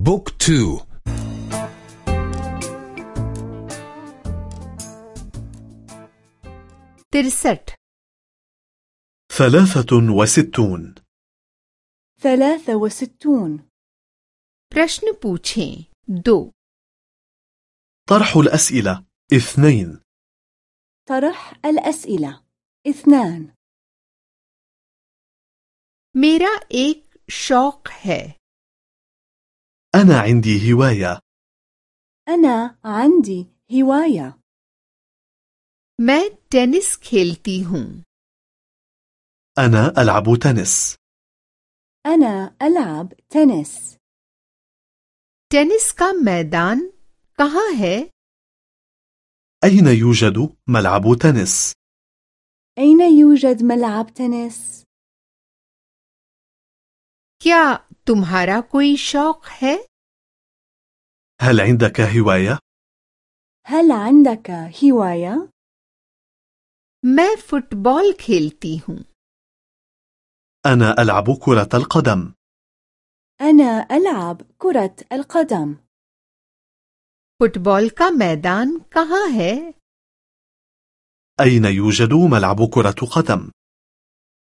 بوك تو तिरसठ ثلاثة وستون ثلاثة وستون प्रश्न पूछें दो طرح الأسئلة اثنين طرح الأسئلة اثنان मेरा एक शौक है أنا عندي هواية أنا عندي هواية मैं टेनिस खेलती हूँ أنا ألعب تنس أنا ألعب تنس टेनिस का मैदान कहाँ है أين يوجد ملعب تنس؟ أين يوجد ملعب تنس؟ क्या तुम्हारा कोई शौक है هل عندك هواية؟ هل عندك هواية؟ मैं फुटबॉल खेलती हूँ أنا ألعب كرة القدم أنا ألعب كرة القدم फुटबॉल का मैदान कहाँ है أين يوجد ملعب كرة قدم؟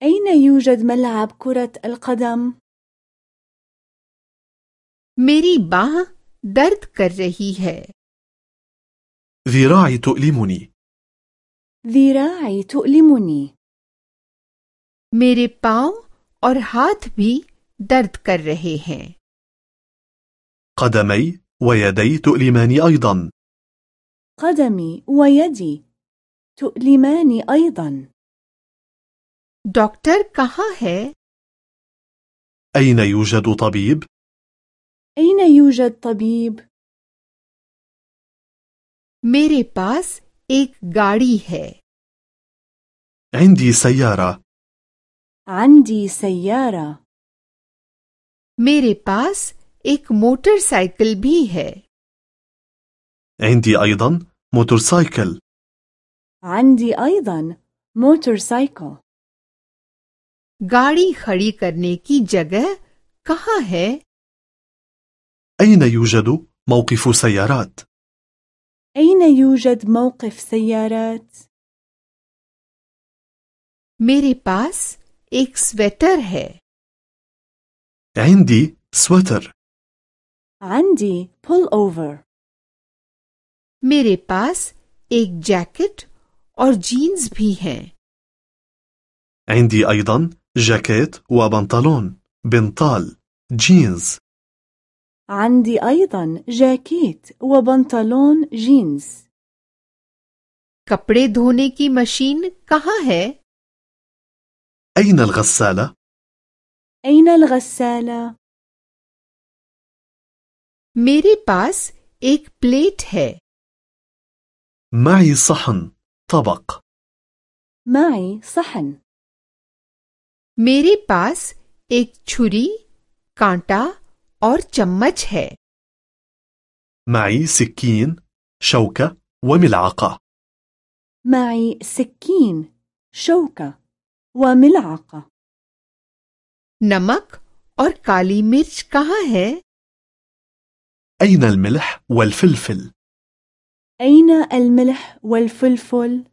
أين يوجد ملعب كرة القدم؟ मेरी बाह दर्द कर रही है ذراعي تؤلمني ذراعي تؤلمني मेरे पाँव और हाथ भी दर्द कर रहे हैं قدمي ويدي تؤلماني أيضا قدمي ويدي تؤلماني أيضا डॉक्टर कहाँ है أين يوجد طبيب؟ أين يوجد طبيب؟ मेरे पास एक गाड़ी है عندي سيارة عندي سيارة मेरे पास एक मोटरसाइकिल भी है عندي أيضا موتورسايكل عندي أيضا موتورسايكل गाड़ी खड़ी करने की जगह कहाँ है أين يوجد موقف سيارات؟ أين يوجد موقف سيارات؟ मेरे पास एक स्वेटर है عندي سويتر عندي pull over मेरे पास एक जैकेट और जीन्स भी हैं عندي أيضا جاكيت وبنطلون بنطال جينز عندي أيضا جاكيت وبنطلون جينز कपड़े धोने की मशीन कहाँ है أين الغسالة؟ أين الغسالة؟ मेरे पास एक प्लेट है معي صحن طبق معي صحن मेरे पास एक छुरी कांटा और चम्मच है معي سكين شوكة وملعقة معي سكين شوكة وملعقة नमक और काली मिर्च कहाँ है أين الملح والفلفل؟ أين الملح والفلفل؟